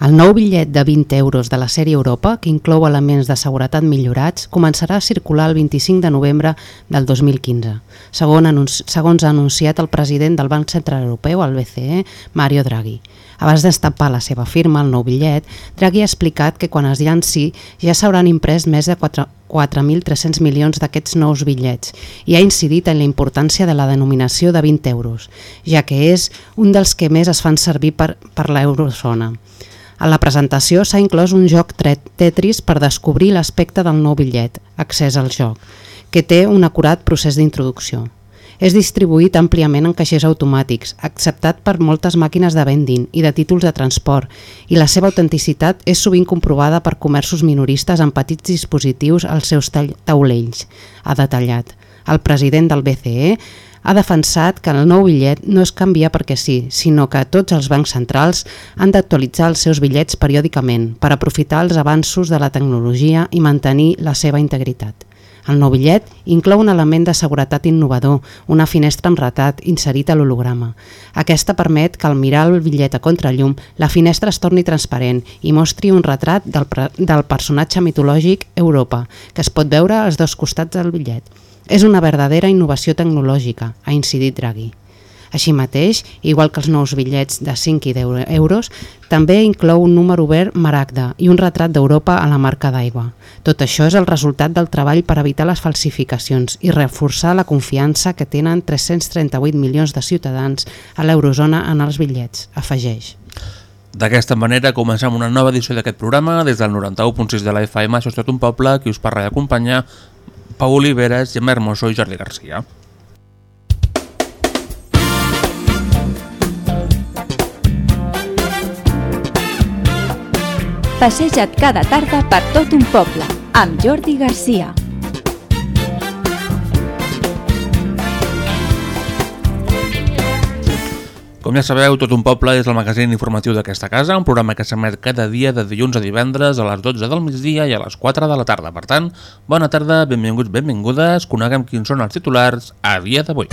El nou bitllet de 20 euros de la sèrie Europa, que inclou elements de seguretat millorats, començarà a circular el 25 de novembre del 2015, segons, anunci segons ha anunciat el president del Banc Central Europeu, el BCE, Mario Draghi. Abans d'estapar la seva firma al nou bitllet, Draghi ha explicat que quan es llanci ja s'hauran imprès més de 4.300 milions d'aquests nous bitllets i ha incidit en la importància de la denominació de 20 euros, ja que és un dels que més es fan servir per, per l'eurozona. A la presentació s'ha inclòs un joc Tetris per descobrir l'aspecte del nou bitllet, accés al joc, que té un acurat procés d'introducció. És distribuït àmpliament en caixers automàtics, acceptat per moltes màquines de vending i de títols de transport, i la seva autenticitat és sovint comprovada per comerços minoristes amb petits dispositius als seus taulells, ha detallat. El president del BCE ha defensat que el nou bitllet no es canvia perquè sí, sinó que tots els bancs centrals han d'actualitzar els seus bitllets periòdicament per aprofitar els avanços de la tecnologia i mantenir la seva integritat. El nou bitllet inclou un element de seguretat innovador, una finestra amb retat inserit a l'holograma. Aquesta permet que al mirar el bitllet a contrallum, la finestra es torni transparent i mostri un retrat del, del personatge mitològic Europa, que es pot veure als dos costats del bitllet. És una verdadera innovació tecnològica, ha incidit Draghi. Així mateix, igual que els nous bitllets de 5 i 10 euros, també inclou un número obert maragda i un retrat d'Europa a la marca d'aigua. Tot això és el resultat del treball per evitar les falsificacions i reforçar la confiança que tenen 338 milions de ciutadans a l'eurozona en els bitllets, afegeix. D'aquesta manera comencem una nova edició d'aquest programa des del 91.6 de la FM, això és tot un poble, qui us parla i acompanya Pau Oliveres, Gemma Hermoso i Jordi Garcia. Passeja't cada tarda per tot un poble, amb Jordi Garcia. Com ja sabeu, Tot un poble és el magazín informatiu d'aquesta casa, un programa que s'emet cada dia de dilluns a divendres a les 12 del migdia i a les 4 de la tarda. Per tant, bona tarda, benvinguts, benvingudes, coneguem quins són els titulars a dia d'avui.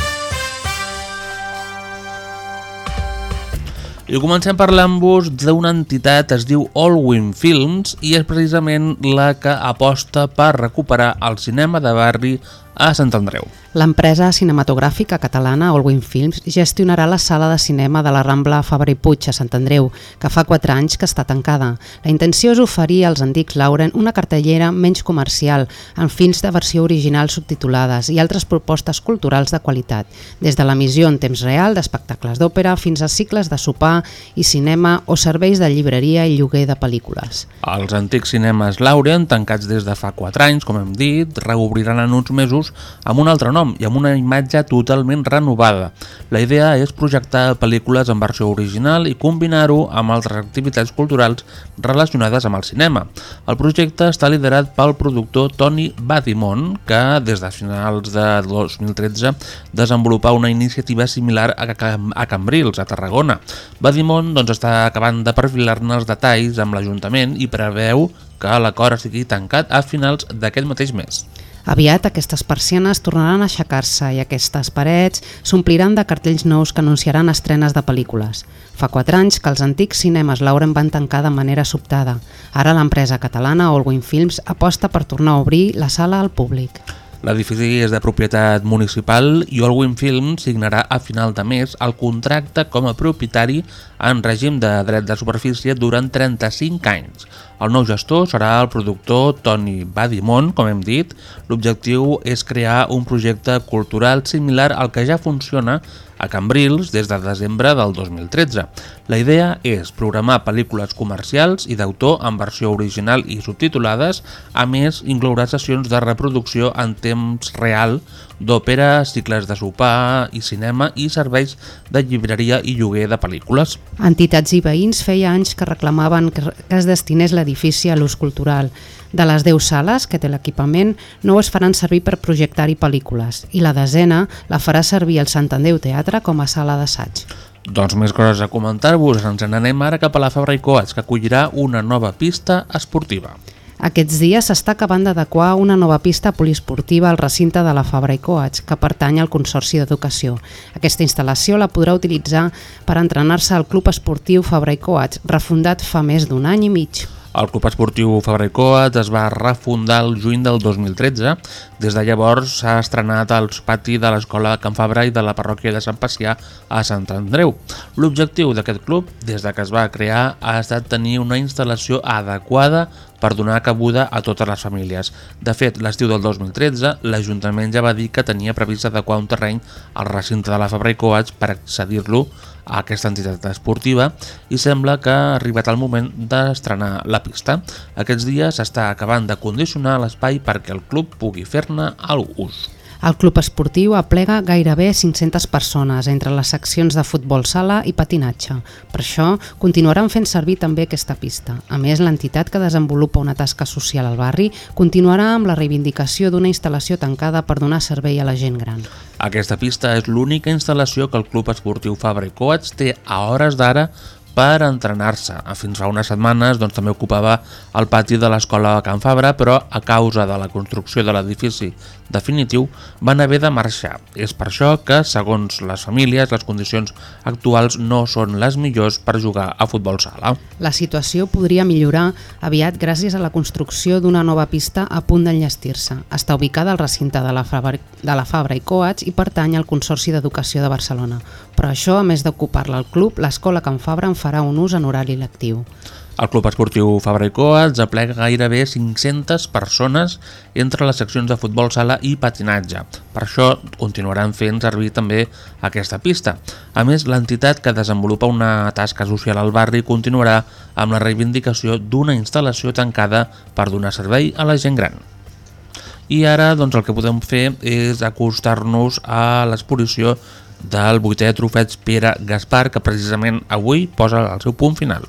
I comencem parlant-vos d'una entitat, es diu Allwin Films, i és precisament la que aposta per recuperar el cinema de barri a Sant Andreu. L'empresa cinematogràfica catalana Allwin Films gestionarà la sala de cinema de la Rambla Fabra i Puig a Sant Andreu, que fa 4 anys que està tancada. La intenció és oferir als antics Lauren una cartellera menys comercial, amb films de versió original subtitulades i altres propostes culturals de qualitat, des de l'emissió en temps real d'espectacles d'òpera fins a cicles de sopar i cinema o serveis de llibreria i lloguer de pel·lícules. Els antics cinemes Lauren, tancats des de fa 4 anys, com hem dit, reobriran en uns mesos amb un altre nom, nom i amb una imatge totalment renovada. La idea és projectar pel·lícules en versió original i combinar-ho amb altres activitats culturals relacionades amb el cinema. El projecte està liderat pel productor Toni Badimon, que des de finals de 2013 desenvolupa una iniciativa similar a, a Cambrils, a Tarragona. Badimon doncs, està acabant de perfilar-ne els detalls amb l'Ajuntament i preveu que l'acord sigui tancat a finals d'aquest mateix mes. Aviat aquestes persianes tornaran a aixecar-se i aquestes parets s'ompliran de cartells nous que anunciaran estrenes de pel·lícules. Fa quatre anys que els antics cinemes Lauren van tancar de manera sobtada. Ara l'empresa catalana Allwin Films aposta per tornar a obrir la sala al públic. L'edifici és de propietat municipal i Allwin Films signarà a final de mes el contracte com a propietari en règim de dret de superfície durant 35 anys. El nou gestor serà el productor Toni Badimon, com hem dit. L'objectiu és crear un projecte cultural similar al que ja funciona a Cambrils des de desembre del 2013. La idea és programar pel·lícules comercials i d'autor en versió original i subtitulades, a més inclourà sessions de reproducció en temps real d'òpera, cicles de sopar i cinema i serveis de llibreria i lloguer de pel·lícules. Entitats i veïns feia anys que reclamaven que es destinés l'edifici a l'ús cultural. De les 10 sales que té l'equipament, no es faran servir per projectar-hi pel·lícules i la desena la farà servir el Sant Andreu Teatre com a sala d'assaig. Doncs més coses a comentar-vos. Ens n'anem ara cap a la Fabra i Coats, que acollirà una nova pista esportiva. Aquests dies s'està acabant d'adequar una nova pista poliesportiva al recinte de la Fabra i Coats, que pertany al Consorci d'Educació. Aquesta instal·lació la podrà utilitzar per entrenar-se al Club Esportiu Fabra i Coats, refundat fa més d'un any i mig. El Club Esportiu Fabra i Coats es va refundar el juny del 2013. Des de llavors s'ha estrenat al pati de l'Escola Can Fabra i de la parròquia de Sant Pacià a Sant Andreu. L'objectiu d'aquest club, des de que es va crear, ha estat tenir una instal·lació adequada per donar cabuda a totes les famílies. De fet, l'estiu del 2013, l'Ajuntament ja va dir que tenia previst adequar un terreny al recinte de la Fabra i Coats per accedir-lo a aquesta entitat esportiva i sembla que ha arribat el moment d'estrenar la pista. Aquests dies s'està acabant de condicionar l'espai perquè el club pugui fer-ne el ús. El club esportiu aplega gairebé 500 persones entre les seccions de futbol sala i patinatge. Per això continuaran fent servir també aquesta pista. A més, l'entitat que desenvolupa una tasca social al barri continuarà amb la reivindicació d'una instal·lació tancada per donar servei a la gent gran. Aquesta pista és l'única instal·lació que el Club Esportiu Fabra i Coats té a hores d'ara per entrenar-se. Fins fa unes setmanes doncs, també ocupava el pati de l'escola de Can Fabra, però a causa de la construcció de l'edifici definitiu van haver de marxar. És per això que, segons les famílies, les condicions actuals no són les millors per jugar a futbol sala. La situació podria millorar aviat gràcies a la construcció d'una nova pista a punt d'enllestir-se. Està ubicada al recinte de la, Fabra, de la Fabra i Coats i pertany al Consorci d'Educació de Barcelona. Però això, a més d'ocupar-la al club, l'escola Can Fabra en farà un ús en horari lectiu. El Club Esportiu Fabra i Coats aplega gairebé 500 persones entre les seccions de futbol sala i patinatge. Per això continuaran fent servir també aquesta pista. A més, l'entitat que desenvolupa una tasca social al barri continuarà amb la reivindicació d'una instal·lació tancada per donar servei a la gent gran. I ara doncs, el que podem fer és acostar-nos a l'exposició del vuitè trofeig Pere Gaspar, que precisament avui posa el seu punt final.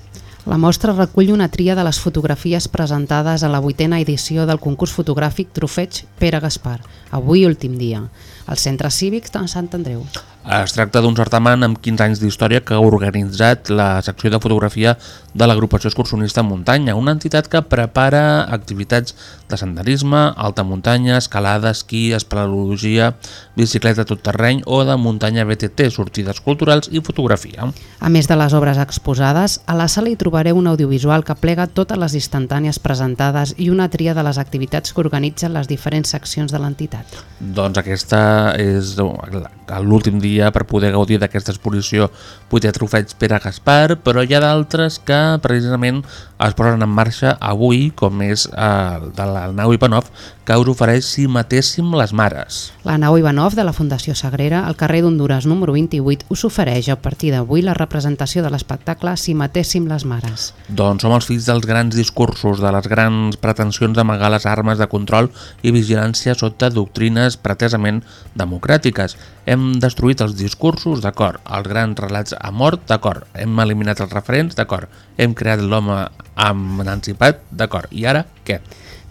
La mostra recull una tria de les fotografies presentades a la vuitena edició del concurs fotogràfic Trofeig Pere Gaspar, avui últim dia, al Centre Cívic de Sant Andreu. Es tracta d'un certamen amb 15 anys d'història que ha organitzat la secció de fotografia de l'agrupació excursionista Muntanya, una entitat que prepara activitats de senderisme, alta muntanya, escalada, esquí, espeleologia, bicicleta tot terreny o de muntanya BTT, sortides culturals i fotografia. A més de les obres exposades, a la sala hi trobareu un audiovisual que plega totes les instantànies presentades i una tria de les activitats que organitzen les diferents seccions de l'entitat. Doncs aquesta és l'últim dia per poder gaudir d'aquesta exposició Vuitè Trofeig Pere Gaspar, però hi ha d'altres que precisament es posen en marxa avui, com és el de la nau Ivanov, que us ofereix Si matéssim les mares. La nau Ivanov de la Fundació Sagrera, al carrer d'Honduras número 28, us ofereix a partir d'avui la representació de l'espectacle Si matéssim les mares. Doncs som els fills dels grans discursos, de les grans pretensions d'amagar les armes de control i vigilància sota doctrines pretesament democràtiques. Hem destruït els discursos, d'acord, els grans relats a mort, d'acord, hem eliminat els referents, d'acord, hem creat l'home emancipat, d'acord, i ara què?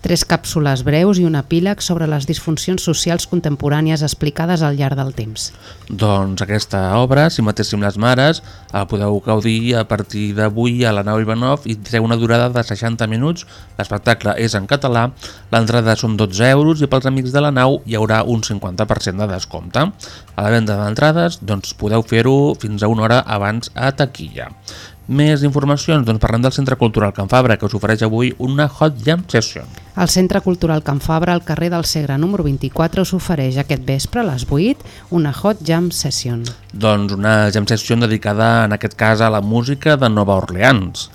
Tres càpsules breus i un epíleg sobre les disfuncions socials contemporànies explicades al llarg del temps. Doncs aquesta obra, si matéssim les mares, la podeu gaudir a partir d'avui a la nau Ivanov i té una durada de 60 minuts. L'espectacle és en català, l'entrada són 12 euros i pels amics de la nau hi haurà un 50% de descompte. A la venda d'entrades doncs podeu fer-ho fins a una hora abans a taquilla. Més informacions, doncs parlem del Centre Cultural Can Fabra, que us ofereix avui una Hot Jam Session. El Centre Cultural Can Fabra, al carrer del Segre número 24, us ofereix aquest vespre a les 8 una Hot Jam Session. Doncs una Jam Session dedicada, en aquest cas, a la música de Nova Orleans.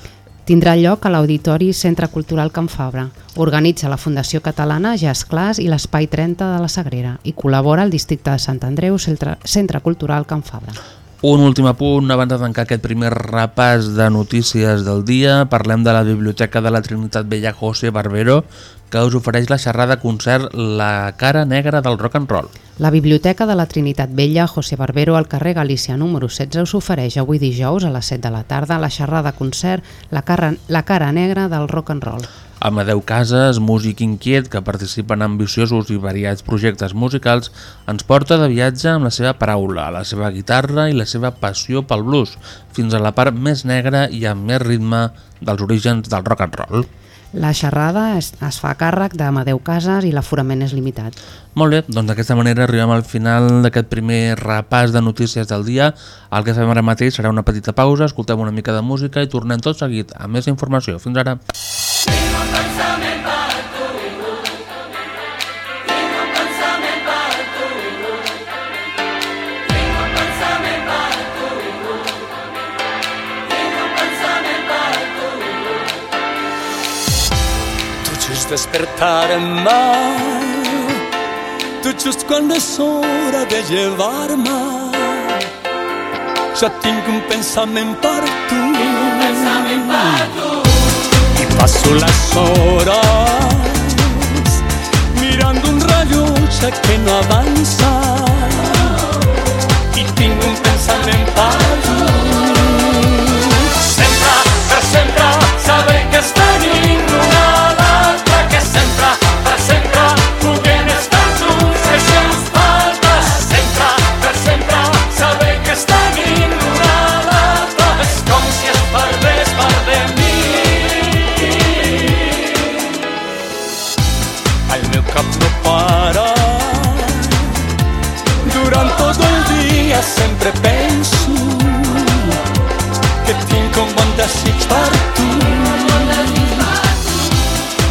Tindrà lloc a l'Auditori Centre Cultural Can Fabra. Organitza la Fundació Catalana Jazz Class i l'Espai 30 de la Sagrera i col·labora el districte de Sant Andreu, Centre Cultural Can Fabra. Un últim apunt abans de tancar aquest primer repàs de notícies del dia. Parlem de la Biblioteca de la Trinitat Vella José Barbero, que us ofereix la xerrada concert La cara negra del rock and roll. La Biblioteca de la Trinitat Vella José Barbero al carrer Galícia número 16 us ofereix avui dijous a les 7 de la tarda la xerrada concert La cara, la cara negra del rock and roll. Amadeu Casas, músic inquiet que participa en ambiciosos i variats projectes musicals, ens porta de viatge amb la seva paraula, la seva guitarra i la seva passió pel blues, fins a la part més negra i amb més ritme dels orígens del rock and roll. La xerrada es, es fa càrrec d'Amadeu Casas i l'aforament és limitat. Molt bé, doncs d'aquesta manera arribem al final d'aquest primer repàs de notícies del dia. El que fem ara mateix serà una petita pausa, escoltem una mica de música i tornem tot seguit amb més informació. Fins ara. Tu just despertar-me Tu just quan és hora de llevar-me Ja tinc un pensament per tu un pensament per tu I passo les hores Mirant un rellotge que no avança I tinc un pensament per tu sempre penso que tinc un bon desig per tu.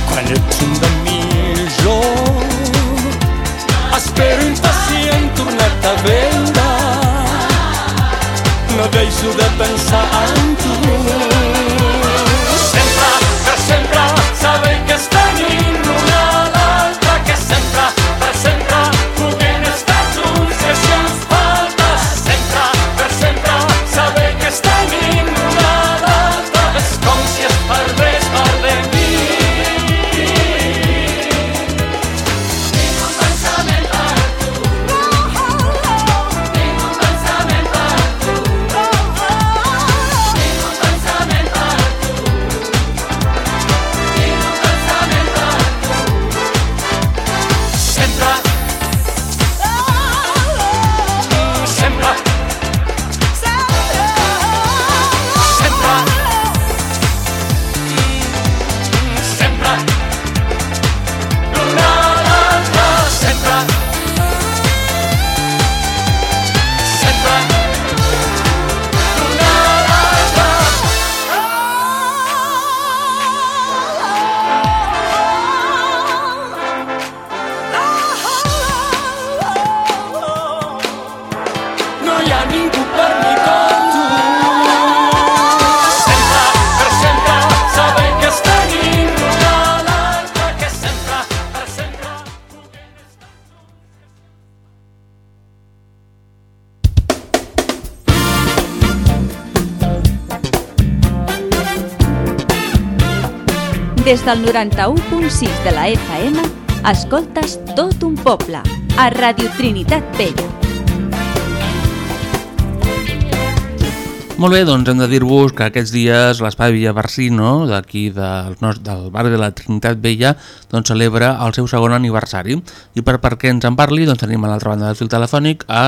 Quan ets un de mi, jo espero impacient tornar-te a veure. No deixo de pensar del 91.6 de la FM, escoltes tot un poble, a Radio Trinitat Vella. Molt bé, doncs hem de dir-vos que aquests dies l'Espai Villa Barsino, d'aquí del, del barri de la Trinitat Vella, doncs celebra el seu segon aniversari. I per, per què ens en parli, doncs tenim a l'altra banda del fil telefònic a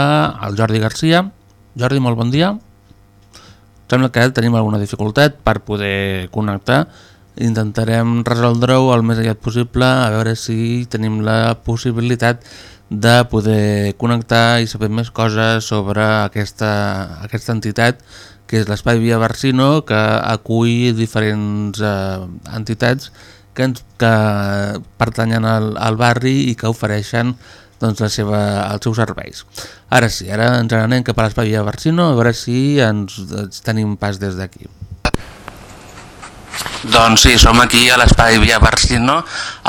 el Jordi Garcia. Jordi, molt bon dia. Sembla que tenim alguna dificultat per poder connectar. Intentarem resoldre-ho el més aviat possible, a veure si tenim la possibilitat de poder connectar i saber més coses sobre aquesta, aquesta entitat que és l'Espai Via Barsino, que acull diferents eh, entitats que, ens, que pertanyen al, al barri i que ofereixen doncs, la seva, els seus serveis. Ara sí, ara ens n'anem cap a l'Espai Via Barsino, a veure si ens, ens tenim pas des d'aquí. Doncs sí, som aquí a l'Espai Via Barsino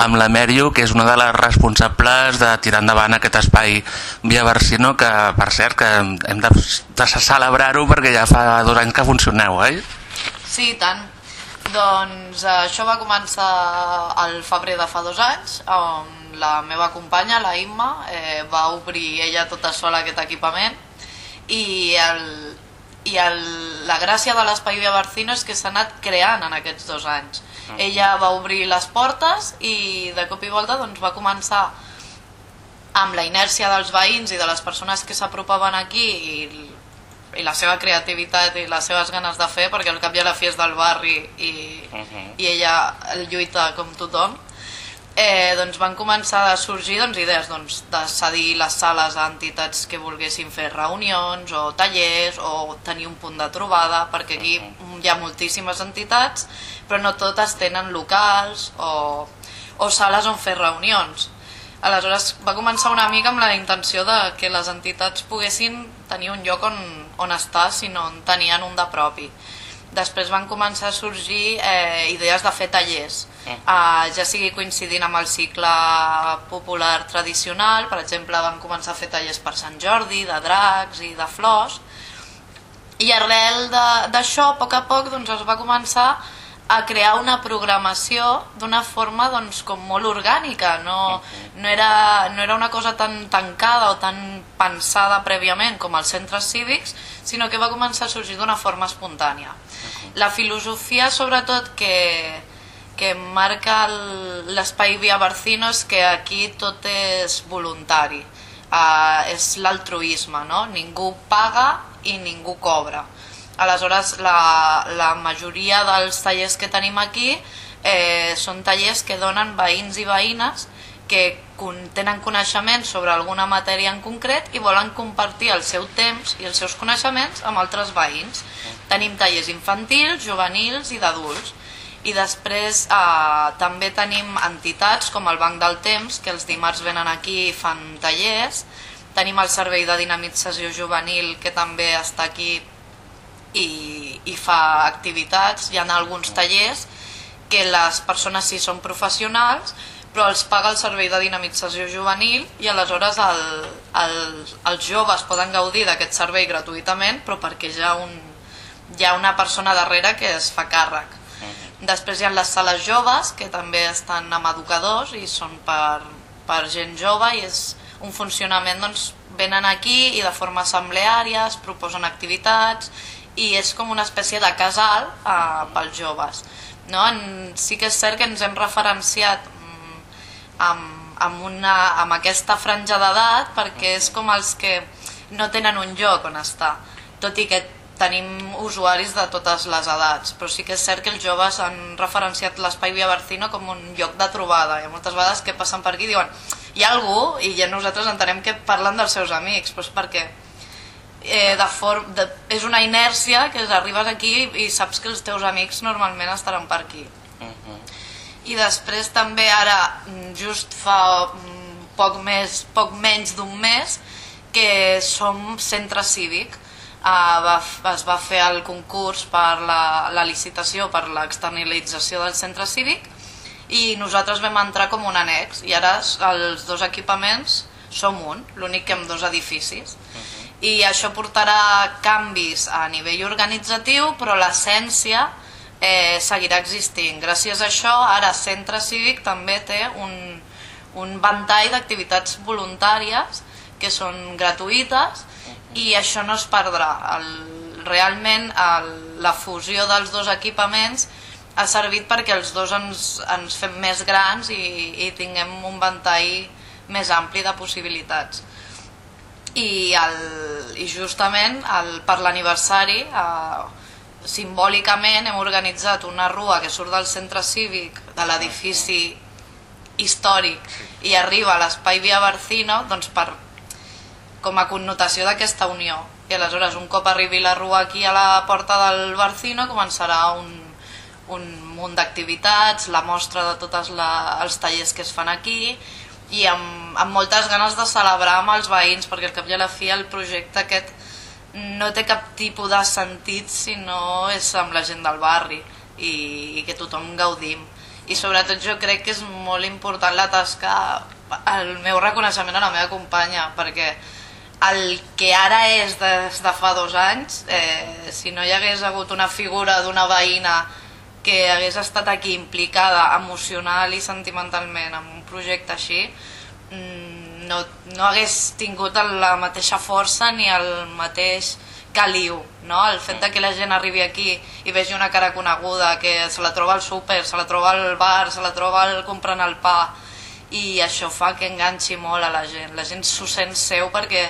amb la Mèrio, que és una de les responsables de tirar endavant aquest espai Via Barsino, que per cert que hem de, de celebrar-ho perquè ja fa dos anys que funcioneu, oi? Sí, tant. Doncs eh, això va començar al febrer de fa dos anys, on la meva companya, la Imma, eh, va obrir ella tota sola aquest equipament i, el, i el, la gràcia de l'Espai Via Barcino és que s'ha anat creant en aquests dos anys. Ella va obrir les portes i de cop i volta doncs, va començar amb la inèrcia dels veïns i de les persones que s'apropaven aquí i, i la seva creativitat i les seves ganes de fer, perquè al cap i a la fi és del barri i, i ella el lluita com tothom, eh, doncs van començar a sorgir doncs, idees doncs, de cedir les sales a entitats que volguessin fer reunions o tallers o tenir un punt de trobada, perquè aquí hi ha moltíssimes entitats, però no totes tenen locals o, o sales on fer reunions. Aleshores va començar una mica amb la intenció de que les entitats poguessin tenir un lloc on, on estar si no en tenien un de propi. Després van començar a sorgir eh, idees de fer tallers, eh, ja sigui coincidint amb el cicle popular tradicional, per exemple van començar a fer tallers per Sant Jordi, de dracs i de flors, i arrel d'això, a poc a poc, doncs, es va començar a crear una programació d'una forma doncs, com molt orgànica, no, no, era, no era una cosa tan tancada o tan pensada prèviament com els centres cívics, sinó que va començar a sorgir d'una forma espontània. La filosofia, sobretot, que, que marca l'espai Via Barcino és que aquí tot és voluntari, uh, és l'altruisme, no? ningú paga i ningú cobra. Aleshores, la, la majoria dels tallers que tenim aquí eh, són tallers que donen veïns i veïnes que tenen coneixement sobre alguna matèria en concret i volen compartir el seu temps i els seus coneixements amb altres veïns. Tenim tallers infantils, juvenils i d'adults. I després eh, també tenim entitats com el Banc del Temps, que els dimarts venen aquí i fan tallers. Tenim el Servei de Dinamització Juvenil, que també està aquí i, i fa activitats. Hi ha alguns tallers que les persones sí són professionals, però els paga el Servei de Dinamització Juvenil i aleshores el, el, els joves poden gaudir d'aquest servei gratuïtament, però perquè hi ha, un, hi ha una persona darrere que es fa càrrec. Després hi ha les sales joves, que també estan amb educadors i són per, per gent jove i és un funcionament, doncs, venen aquí i de forma assembleària es proposen activitats i és com una espècie de casal eh, pels joves. No? En, sí que és cert que ens hem referenciat amb, amb, una, amb aquesta franja d'edat perquè és com els que no tenen un lloc on estar, tot i que tenim usuaris de totes les edats, però sí que és cert que els joves han referenciat l'espai Via Barcino com un lloc de trobada. Ha moltes vegades que passen per aquí i diuen hi ha algú i ja nosaltres entenem que parlen dels seus amics, però és perquè eh, de form, de, és una inèrcia que arribes aquí i saps que els teus amics normalment estaran per aquí. I després també ara, mm, just fa mm, poc, més, poc menys d'un mes, que som centre cívic. Uh, va, es va fer el concurs per la, la licitació per l'externalització del centre cívic i nosaltres vam entrar com un annex i ara els dos equipaments som un, l'únic que amb dos edificis i això portarà canvis a nivell organitzatiu però l'essència eh, seguirà existint. Gràcies a això, ara Centre Cívic també té un, un ventall d'activitats voluntàries que són gratuïtes i això no es perdrà. El, realment el, la fusió dels dos equipaments ha servit perquè els dos ens, ens fem més grans i, i tinguem un ventall més ampli de possibilitats i, el, i justament el, per l'aniversari eh, simbòlicament hem organitzat una rua que surt del centre cívic de l'edifici històric i arriba a l'espai Via Barcino doncs per, com a connotació d'aquesta unió. I aleshores un cop arribi la rua aquí a la porta del Barcino començarà un, un munt d'activitats, la mostra de tots els tallers que es fan aquí i amb, amb moltes ganes de celebrar amb els veïns perquè al cap i a la fi el projecte aquest no té cap tipus de sentit si no és amb la gent del barri i, i que tothom gaudim. I sobretot jo crec que és molt important la tasca el meu reconeixement a la meva companya perquè el que ara és des de fa dos anys eh, si no hi hagués hagut una figura d'una veïna que hagués estat aquí implicada emocional i sentimentalment en un projecte així mm, no, no hagués tingut la mateixa força ni el mateix caliu, no? El fet de que la gent arribi aquí i vegi una cara coneguda, que se la troba al súper, se la troba al bar, se la troba al comprant el pa, i això fa que enganxi molt a la gent. La gent s'ho sent seu perquè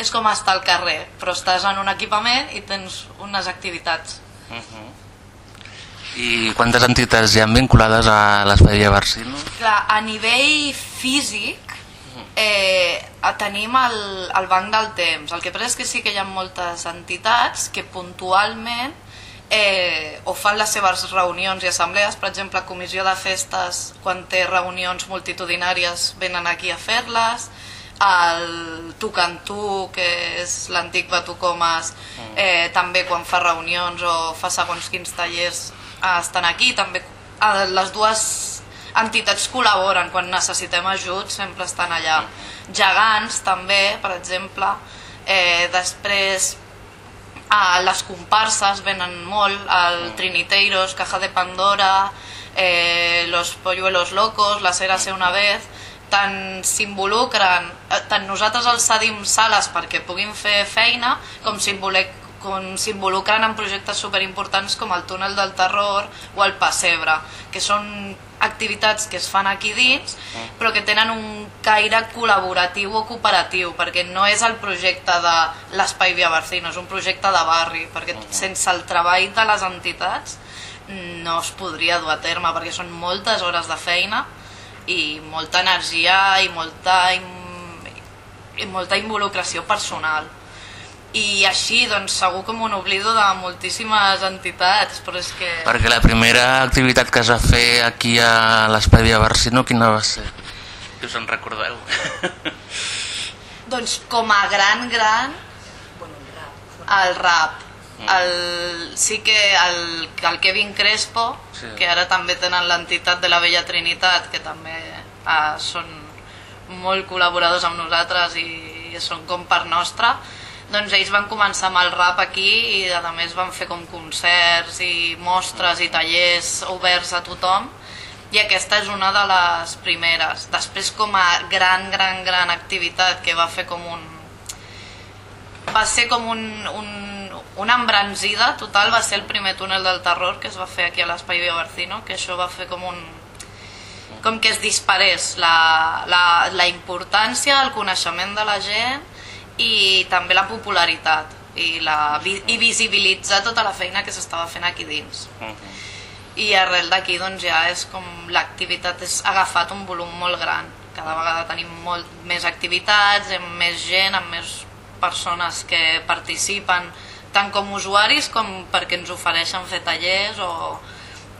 és com estar al carrer, però estàs en un equipament i tens unes activitats. I quantes entitats hi han vinculades a l'Espai de Barsino? Clar, a nivell físic eh, tenim el, el banc del temps. El que passa és que sí que hi ha moltes entitats que puntualment eh, o fan les seves reunions i assemblees, per exemple, Comissió de Festes, quan té reunions multitudinàries, venen aquí a fer-les, el Tu Cantú, que és l'antic Batucomas, eh, també quan fa reunions o fa segons quins tallers eh, estan aquí, també eh, les dues entitats col·laboren, quan necessitem ajut sempre estan allà. Gegants també, per exemple, eh, després a les comparses venen molt, el Triniteiros, Caja de Pandora, eh, Los Polluelos Locos, La Sera una vez, tant s'involucren, eh, tant nosaltres els cedim sales perquè puguin fer feina, com s'involucren en projectes superimportants com el túnel del terror o el pessebre, que són activitats que es fan aquí dins, però que tenen un caire col·laboratiu o cooperatiu, perquè no és el projecte de l'Espai Via Barcino, és un projecte de barri, perquè sense el treball de les entitats no es podria dur a terme, perquè són moltes hores de feina i molta energia i molta, i molta involucració personal i així doncs segur que m'ho oblido de moltíssimes entitats però és que Perquè la primera activitat que es va fer aquí a l'Espai de Barsino, quina va ser? Si us en recordeu. doncs com a gran gran el rap el, sí que el, el Kevin Crespo Sí. que ara també tenen l'entitat de la Vella Trinitat que també eh, són molt col·laboradors amb nosaltres i són com part nostra doncs ells van començar amb el rap aquí i a més van fer com concerts i mostres i tallers oberts a tothom i aquesta és una de les primeres. Després com a gran, gran, gran activitat que va fer com un... va ser com un, un, una embranzida total, va ser el primer túnel del terror que es va fer aquí a l'Espai Via Barcino, que això va fer com un com que es disparés la, la, la importància, el coneixement de la gent i també la popularitat i, la, i visibilitzar tota la feina que s'estava fent aquí dins. I arrel d'aquí doncs, ja és com l'activitat ha agafat un volum molt gran. Cada vegada tenim molt més activitats, amb més gent, amb més persones que participen, tant com usuaris com perquè ens ofereixen fer tallers o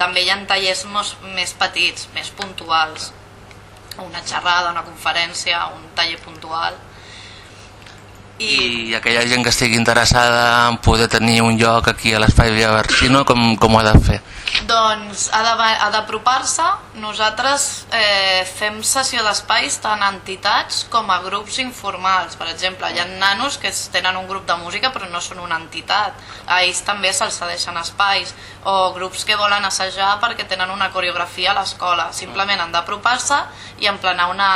també hi ha tallers mos- més petits, més puntuals. Una xerrada, una conferència, un taller puntual. I aquella gent que estigui interessada en poder tenir un lloc aquí a l'Espai Via Barsino, com, com ho ha de fer? Doncs ha d'apropar-se. Nosaltres eh, fem sessió d'espais tant a entitats com a grups informals. Per exemple, hi ha nanos que tenen un grup de música però no són una entitat. A ells també se'ls cedeixen espais. O grups que volen assajar perquè tenen una coreografia a l'escola. Simplement han d'apropar-se i emplenar una,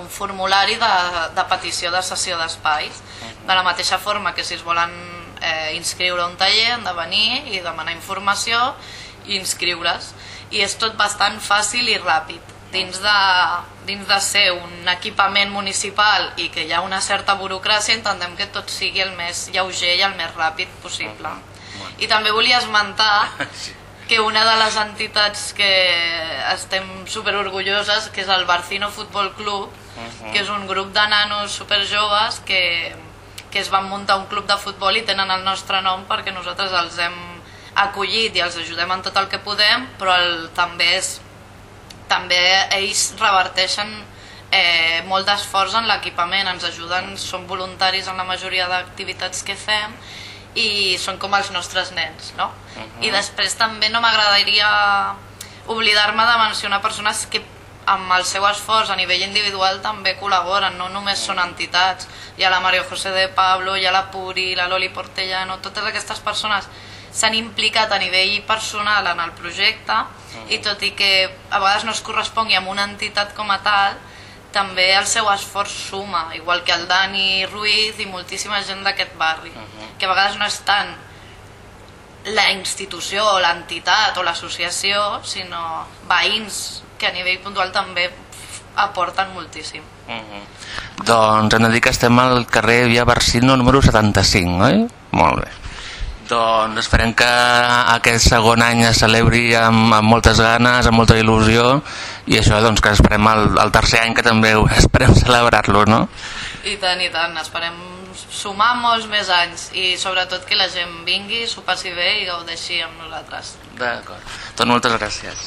un formulari de, de petició de sessió d'espais. De la mateixa forma que si es volen eh, inscriure un taller han de venir i demanar informació i inscriure's. I és tot bastant fàcil i ràpid. Dins de, dins de ser un equipament municipal i que hi ha una certa burocràcia, intentem que tot sigui el més lleuger i el més ràpid possible. I també volia esmentar que una de les entitats que estem superorgulloses, que és el Barcino Futbol Club, que és un grup de nanos superjoves que, que es van muntar un club de futbol i tenen el nostre nom perquè nosaltres els hem acollit i els ajudem en tot el que podem, però el, també, és, també ells reverteixen eh, molt d'esforç en l'equipament, ens ajuden, són voluntaris en la majoria d'activitats que fem i són com els nostres nens, no? I després també no m'agradaria oblidar-me de mencionar persones que amb el seu esforç a nivell individual també col·laboren, no només són entitats. Hi ha la Mario José de Pablo, hi ha la Puri, la Loli Portellano, totes aquestes persones s'han implicat a nivell personal en el projecte i tot i que a vegades no es correspongui amb una entitat com a tal, també el seu esforç suma, igual que el Dani Ruiz i moltíssima gent d'aquest barri, que a vegades no és tant la institució o l'entitat o l'associació, sinó veïns que a nivell puntual també aporten moltíssim. Doncs hem de dir que estem al carrer Via Barsino número 75, oi? Molt bé. Doncs esperem que aquest segon any es celebri amb, amb moltes ganes, amb molta il·lusió i això doncs que esperem el, el tercer any que també esperem celebrar-lo, no? I tant, i tant, esperem sumar molts més anys i sobretot que la gent vingui, s'ho passi bé i gaudeixi amb nosaltres. D'acord. Doncs moltes gràcies.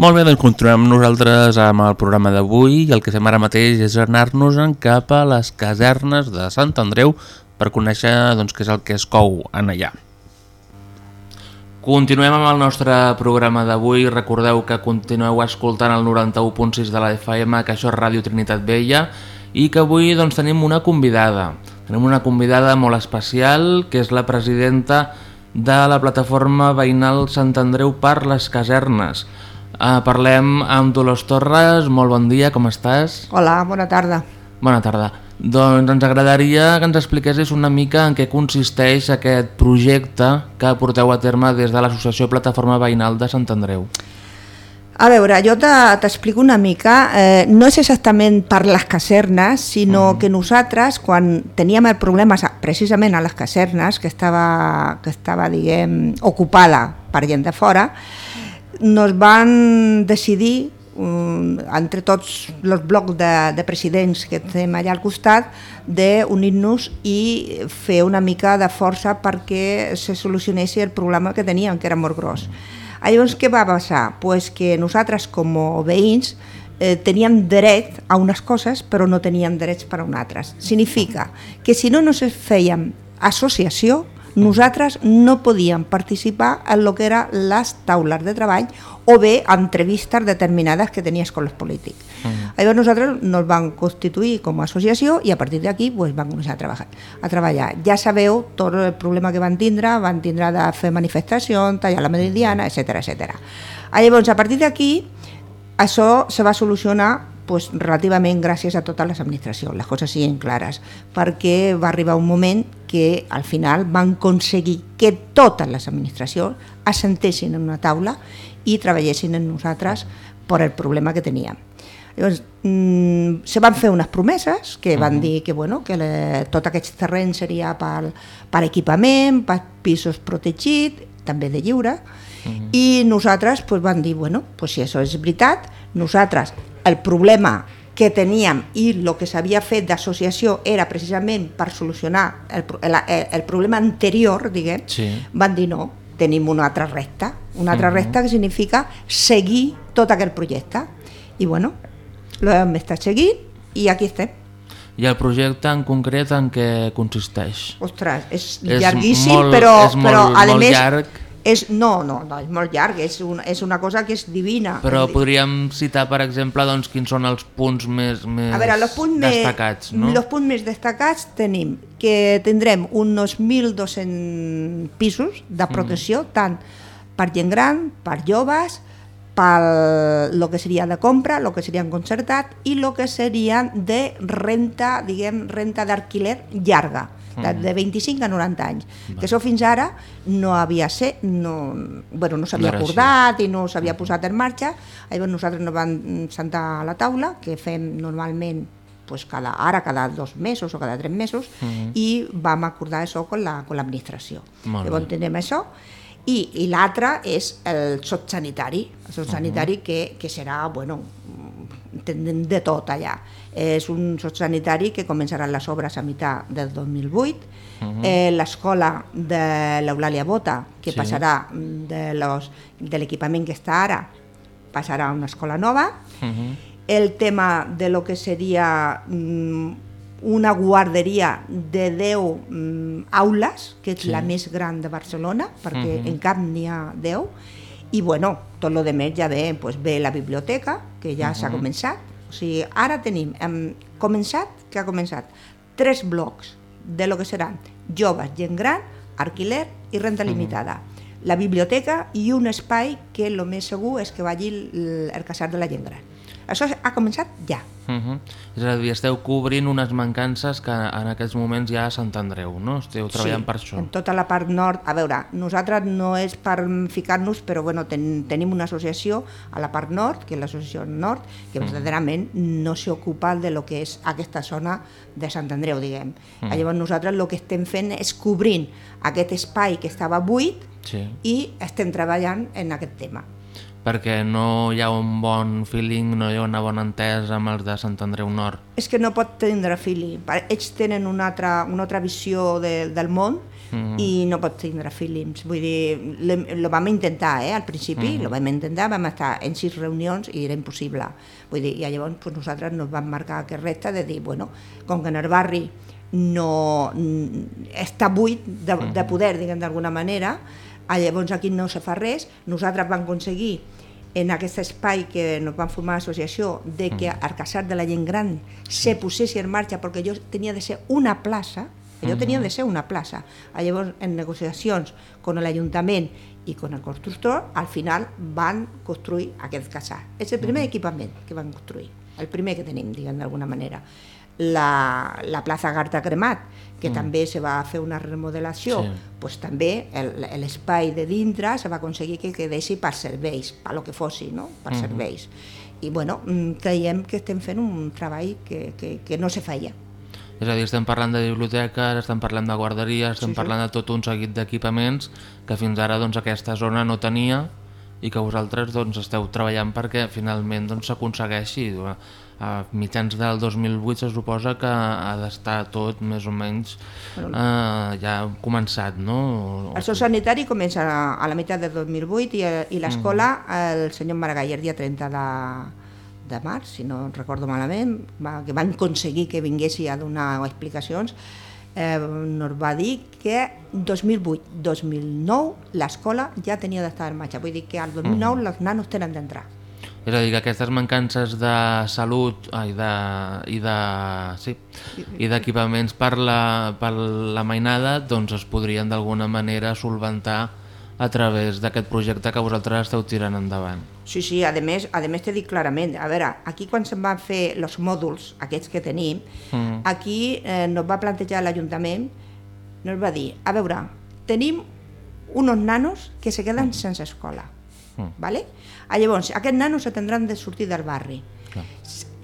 Molt bé, doncs continuem nosaltres amb el programa d'avui i el que fem ara mateix és anar-nos cap a les casernes de Sant Andreu per conèixer doncs, què és el que es cou en allà. Continuem amb el nostre programa d'avui. Recordeu que continueu escoltant el 91.6 de la FM, que això és Ràdio Trinitat Vella, i que avui doncs, tenim una convidada. Tenim una convidada molt especial, que és la presidenta de la plataforma veïnal Sant Andreu per les casernes. Uh, parlem amb Dolors Torres, molt bon dia, com estàs? Hola, bona tarda. Bona tarda. Doncs ens agradaria que ens expliquessis una mica en què consisteix aquest projecte que porteu a terme des de l'Associació Plataforma Veïnal de Sant Andreu. A veure, jo te- t'explico una mica, eh, no és exactament per les casernes, sinó que nosaltres, quan teníem el problema sa- precisament a les casernes, que estava, que estava diguem, ocupada per gent de fora, nos van decidir, um, entre tots els blocs de, de presidents que tenim allà al costat, d'unir-nos i fer una mica de força perquè se solucionessi el problema que teníem, que era molt gros. Llavors, què va passar? Pues que nosaltres, com a veïns, eh, teníem dret a unes coses, però no teníem drets per a unes altres. Significa que si no nos fèiem associació, nosaltres no podíem participar en lo que eren les taules de treball o bé entrevistes determinades que tenies amb els polítics. Llavors nosaltres nos vam constituir com a associació i a partir d'aquí pues, vam començar a treballar, a treballar. Ja sabeu tot el problema que van tindre, van tindre de fer manifestacions, tallar la meridiana, etc etc. Llavors, a partir d'aquí, això se va solucionar pues, relativament gràcies a totes les administracions, les coses siguin clares, perquè va arribar un moment que al final van aconseguir que totes les administracions assentessin en una taula i treballessin en nosaltres per el problema que teníem. Llavors, mm, se van fer unes promeses que van dir que, bueno, que le, tot aquest terreny seria per, per equipament, per pisos protegits, també de lliure, i nosaltres pues, vam dir, bueno, pues, si això és veritat, nosaltres el problema que teníem i el que s'havia fet d'associació era precisament per solucionar el, el, el, el problema anterior, diguem, Sí. van dir no, tenim una altra recta, una altra Mhm. recta que significa seguir tot aquest projecte. I bueno, l'hem estat seguint i aquí estem. I el projecte en concret en què consisteix? Ostres, és, És llarguíssim, molt- però, és molt- però a molt més, llarg. És, no, no, no, és molt llarg, és una, és una cosa que és divina. Però podríem citar, per exemple, doncs, quins són els punts més, més A veure, els punts destacats, més, no? els punts més destacats tenim que tindrem uns 1.200 pisos de Mm. protecció, tant per gent gran, per joves, per lo que seria de compra, lo que seria concertat i lo que seria de renta, diguem, renta d'alquiler llarga, de, Mm. de 25 a 90 anys. Que això fins ara no havia set, no, bueno, no s'havia No així. acordat i no s'havia posat en marxa. Llavors nosaltres nos vam sentar a la taula, que fem normalment pues cada, ara cada dos mesos o cada tres mesos, Mhm. i vam acordar això amb la- l'administració. Molt Llavors tenim això, i, i l'altre és el sociosanitari, el sociosanitari que, que serà, bueno, de tot allà. És un sociosanitari que començaran les obres a mitjà del 2008, Mhm. eh, l'escola de l'Eulàlia Bota, que Sí. passarà de los- de l'equipament que està ara, passarà a una escola nova, Mhm. el tema de lo que seria mm, una guarderia de 10 mm, aules, que és Sí. la més gran de Barcelona, perquè Mhm. en cap n'hi ha 10, i bueno, tot lo de més ja ve, pues, ve la biblioteca, que ja s'ha Mhm. començat, o sigui, ara tenim, hem començat, que ha començat, tres blocs de lo que seran joves, gent gran, alquiler i renta limitada. La biblioteca i un espai que el més segur és que vagi el, el casar de la gent gran. Això ha començat ja. Uh -huh. És a dir, esteu cobrint unes mancances que en aquests moments ja Andreu, no? Esteu treballant sí, per això. en tota la part nord. A veure, nosaltres no és per ficar-nos, però bueno, ten, tenim una associació a la part nord, que és l'associació nord, que Mm. verdaderament no s'ocupa de lo que és aquesta zona de Sant Andreu, diguem. Mm. Llavors nosaltres el que estem fent és cobrint aquest espai que estava buit Sí. i estem treballant en aquest tema. Perquè no hi ha un bon feeling, no hi ha una bona entesa amb els de Sant Andreu Nord. és que no pot tindre feeling. Ells tenen una altra, una altra visió de, del món Mhm. i no pot tindre feelings. Vull dir, lo vam intentar, eh, al principi, Mhm. lo vam intentar, vam estar en sis reunions i era impossible. Vull dir, i llavors pues, nosaltres nos vam marcar aquest repte de dir, bueno, com que en el barri no mm, està buit de, de poder, diguem d'alguna manera, ah, llavors aquí no se fa res, nosaltres vam aconseguir en aquest espai que ens vam formar l'associació de que al casar de la gent gran se posessi en marxa perquè jo tenia de ser una plaça jo tenia de ser una plaça. Ah, Llavors, en negociacions con l'Ajuntament i con el constructor, al final van construir aquest casar. És el primer equipament que van construir, el primer que tenim, diguem d'alguna manera. La, la plaça Garta Cremat, que Mm. també se va fer una remodelació, Sí. pues també el- l'espai de dintre se va aconseguir que quedessi per serveis, per lo que fossi, no? per Mhm. serveis. I bueno, mm, creiem que estem fent un treball que, que, que no se feia. És a dir, estem parlant de biblioteques, estem parlant de guarderies, estem Sí, sí. parlant de tot un seguit d'equipaments que fins ara doncs, aquesta zona no tenia i que vosaltres doncs, esteu treballant perquè finalment doncs, s'aconsegueixi. A mitjans del 2008 se suposa que ha d'estar tot més o menys eh, ja començat, no? El sanitari comença a, la meitat del 2008 i, i l'escola el senyor Maragall el dia 30 de, de març, si no recordo malament, va, que van aconseguir que vinguessi a donar explicacions, eh, ens va dir que 2008-2009 l'escola ja tenia d'estar en marxa. Vull dir que al 2009 els nanos tenen d'entrar. És a dir, que aquestes mancances de salut ai, de, i de sí, i d'equipaments per, la, per la mainada doncs es podrien d'alguna manera solventar a través d'aquest projecte que vosaltres esteu tirant endavant. Sí, sí, a més, a més t'he dit clarament, a veure, aquí quan se'n van fer els mòduls, aquests que tenim, Mm. aquí eh, nos va plantejar l'Ajuntament, nos va dir, a veure, tenim unos nanos que se queden sense escola, Mm. ¿vale? Ah, Llavors, aquests nanos se tindran de sortir del barri. Clar.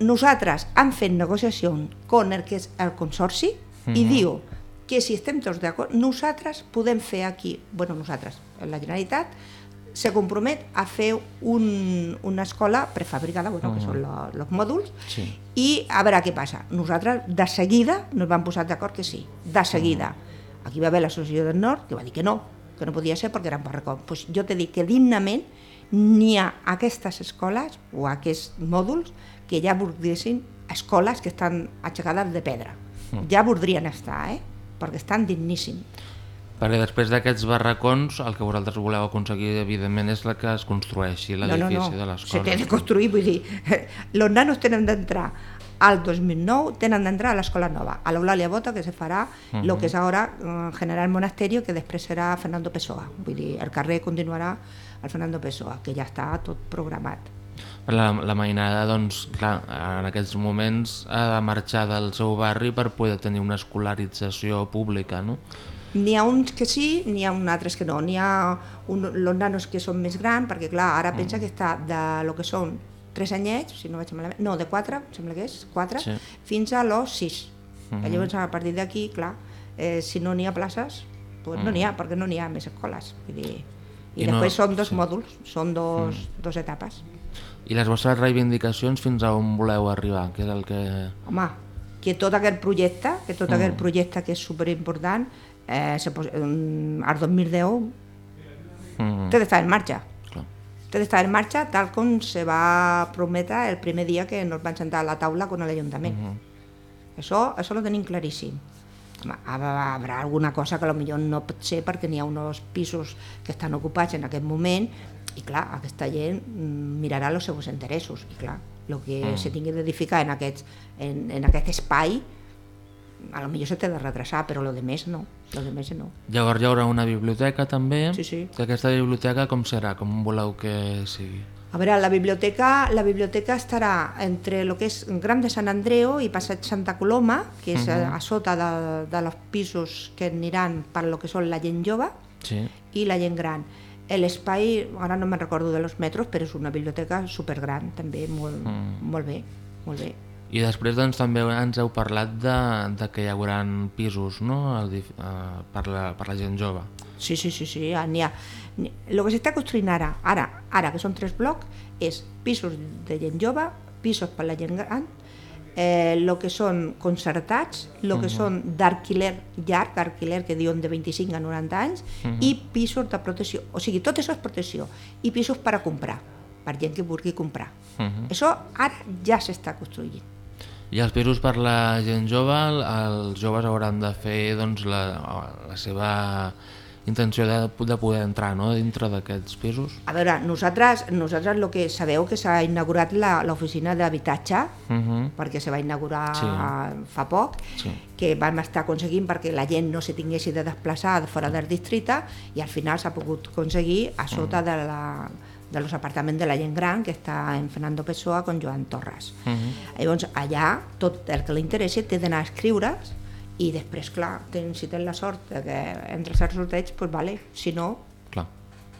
Nosaltres hem fet negociació con el que és el consorci i Mhm. diu que si estem tots d'acord, nosaltres podem fer aquí, bueno, nosaltres, la Generalitat, se compromet a fer un, una escola prefabricada, bueno, que Mhm. són lo- los mòduls, Sí. i a veure què passa. Nosaltres de seguida nos vam posar d'acord que sí, de seguida. Aquí va haver l'associació del Nord que va dir que no, que no podia ser perquè eren barracons. Pues jo t'he dit que dignament n'hi ha aquestes escoles o aquests mòduls que ja voldrien escoles que estan aixecades de pedra. Mm. Ja voldrien estar, eh? perquè estan digníssims. Perquè després d'aquests barracons el que vosaltres voleu aconseguir evidentment és la que es construeixi l'edifici de Se l'escola. té de construir, vull dir, els nanos tenen d'entrar al 2009 tenen d'entrar a l'escola nova, a l'Eulàlia Bota, que se farà uh lo que és ara eh, General Monasterio, que després serà Fernando Pessoa. Vull dir, el carrer continuarà al Fernando Pessoa, que ja està tot programat. La, la mainada, doncs, clar, en aquests moments ha de marxar del seu barri per poder tenir una escolarització pública, no? N'hi ha uns que sí, n'hi ha uns altres que no. N'hi ha un, los nanos que són més grans, perquè clar, ara pensa que està de lo que són 3 anyets, si no vaig malament, no, de 4, em sembla que és 4, Sí. fins a los 6. Mhm. Llavors, a partir d'aquí, clar, eh, si no n'hi ha places, pues no n'hi ha, perquè no n'hi ha més escoles. Vull dir, I, I no- després són dos mòduls, són dos, dos etapes. I les vostres reivindicacions fins a on voleu arribar, que és el que... Home, que tot aquest projecte, que tot Mm. aquest projecte que és superimportant, eh, se mm, al 2010 Mm. té d'estar en marxa. Té d'estar en marxa tal com se va prometre el primer dia que ens van sentar a la taula con l'Ajuntament. Mhm. Això, això lo tenim claríssim. Home, ha- habrà alguna cosa que potser no pot ser perquè n'hi ha uns pisos que estan ocupats en aquest moment i clar, aquesta gent mm, mirarà els seus interessos i clar, el que Mm. mm. se tingui d'edificar en, aquest, en, en aquest espai a lo millor se té de retrasar, però lo de més no, lo de més no. Llavors hi haurà una biblioteca també. Sí, sí. I aquesta biblioteca com serà? Com voleu que sigui? A veure, la biblioteca, la biblioteca estarà entre el que és Gran de Sant Andreu i Passeig Santa Coloma, que és Mhm. a, a sota de, de los pisos que aniran per lo que són la gent jove Sí. i la gent gran. L'espai, ara no me'n recordo de los metros, però és una biblioteca supergran, també molt, Mm. molt bé, molt bé. I després doncs, també ens heu parlat de, de que hi haurà pisos no? Dif- eh, per, la, per la gent jove. Sí, sí, sí, sí, ah, n'hi ha. Lo que s'està construint ara, ara, ara, que són tres blocs, és pisos de gent jove, pisos per la gent gran, eh, lo que són concertats, lo que Mhm. són d'alquiler llarg, alquiler que diuen de 25 a 90 anys, Mhm. i pisos de protecció. O sigui, tot això és protecció. I pisos per a comprar, per gent que vulgui comprar. Mhm. Això ara ja s'està construint. I els pisos per la gent jove, els joves hauran de fer doncs, la, la seva intenció de, de poder entrar no? dintre d'aquests pisos. A veure, nosaltres, nosaltres el que sabeu que s'ha inaugurat la- l'oficina d'habitatge, Uh -huh. perquè se va inaugurar Sí. fa poc, Sí. que vam estar aconseguint perquè la gent no se tinguessi de desplaçar de fora del districte i al final s'ha pogut aconseguir a sota de, la, de los apartaments de la gent gran que està en Fernando Pessoa con Joan Torres. Uh -huh. Llavors allà tot el que li interessi té d'anar a escriure's i després, clar, ten, si tens la sort de que entres al sorteig, doncs vale, si no, Clar.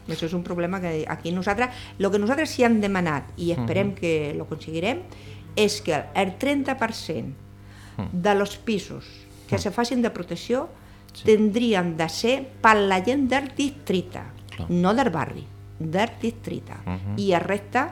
això és un problema que aquí nosaltres, el que nosaltres sí hem demanat i esperem Mhm. que lo aconseguirem és que el 30% de los pisos que se facin de protecció tindrien de ser per la gent del districte, no del barri, del districte. Mhm. I el reste,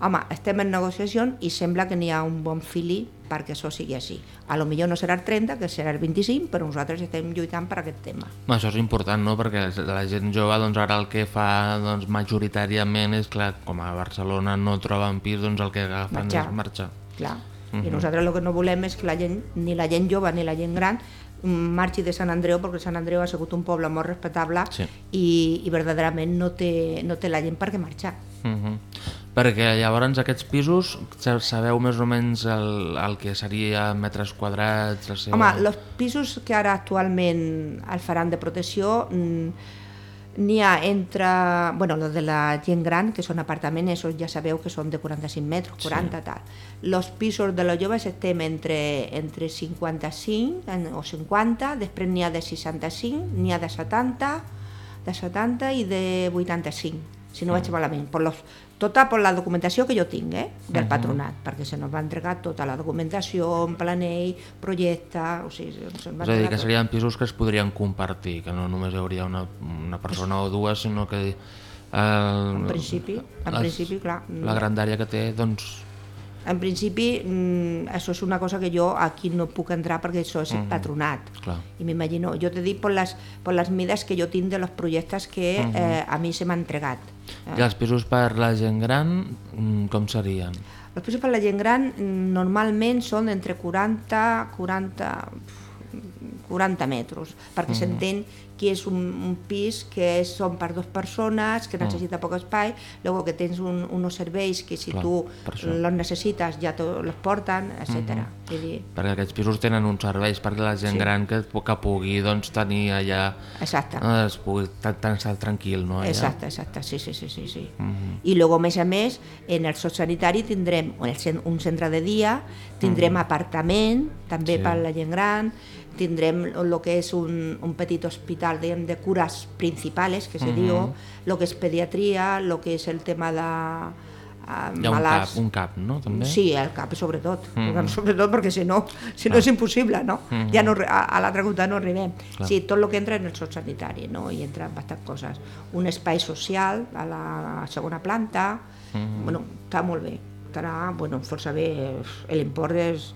home, estem en negociació i sembla que n'hi ha un bon fili perquè això sigui així. A lo millor no serà el 30, que serà el 25, però nosaltres estem lluitant per aquest tema. No, això és important, no? perquè la gent jove doncs, ara el que fa doncs, majoritàriament és, clar, com a Barcelona no troben pis, doncs el que agafen Marxar. és marxar. Clar. I Mhm. nosaltres el que no volem és que la gent, ni la gent jove ni la gent gran marxi de Sant Andreu perquè Sant Andreu ha sigut un poble molt respectable Sí. i, i verdaderament no té, no té la gent per què marxar. Uh -huh. Perquè llavors aquests pisos sa- sabeu més o menys el, el que seria metres quadrats, la seva... Home, els pisos que ara actualment el faran de protecció mm, n'hi ha entre, bueno, los de la gent gran, que són apartaments, esos ja sabeu que són de 45 metres, 40 Sí. tal. Los pisos de los joves estem entre, entre 55 en- o 50, després n'hi ha de 65, n'hi ha de 70, de 70 i de 85, si no vaig malament. Per los, tota per la documentació que jo tinc, eh, del Mhm. patronat, perquè se nos va entregar tota la documentació, en planell, projecte, o sigui, se'ns va És a dir, que tot. serien pisos que es podrien compartir, que no només hi hauria una, una persona o dues, sinó que... Eh, En principi, en les- principi, clar. La grandària que té, doncs... En principi, mm, això és una cosa que jo aquí no puc entrar perquè això és el Mhm. patronat. Clar. I m'imagino, jo te dic per les, per les mides que jo tinc de los projectes que Mhm. eh, a mi se m'han entregat. I els pisos per la gent gran, mm, com serien? Els pisos per la gent gran mm, normalment són entre 40, 40, 40 metres, perquè Mhm. s'entén que és un, un pis que és, són per dues persones, que Mm. necessita poc espai, luego que tens un, uns serveis que si Clar, tu los necessites ja los porten, etc. Mhm. Vull dir, Perquè aquests pisos tenen uns serveis perquè la gent Sí. gran que, que pugui doncs, tenir allà... Exacte. Eh, es pugui tan, tan estar tranquil, no? Allà. Exacte, exacte, sí, sí, sí, sí. sí. Mhm. I luego, a més a més, en el sociosanitari tindrem un centre de dia, tindrem Mhm. apartament, també Sí. per la gent gran, tindrem el que és un, un petit hospital diguem, de cures principals, que se Mhm. diu, el que és pediatria, el que és el tema de uh, Hi ha un cap, un cap, no? També? Sí, el cap sobretot, el cap sobretot perquè si no, si no és impossible, no? Mhm. Ja no, a, a l'altra costat no arribem. Clar. Sí, tot el que entra en el soc sanitari, no? I entra bastantes coses. Un espai social a la segona planta, Mhm. bueno, està molt bé, estarà, bueno, força bé, l'import és,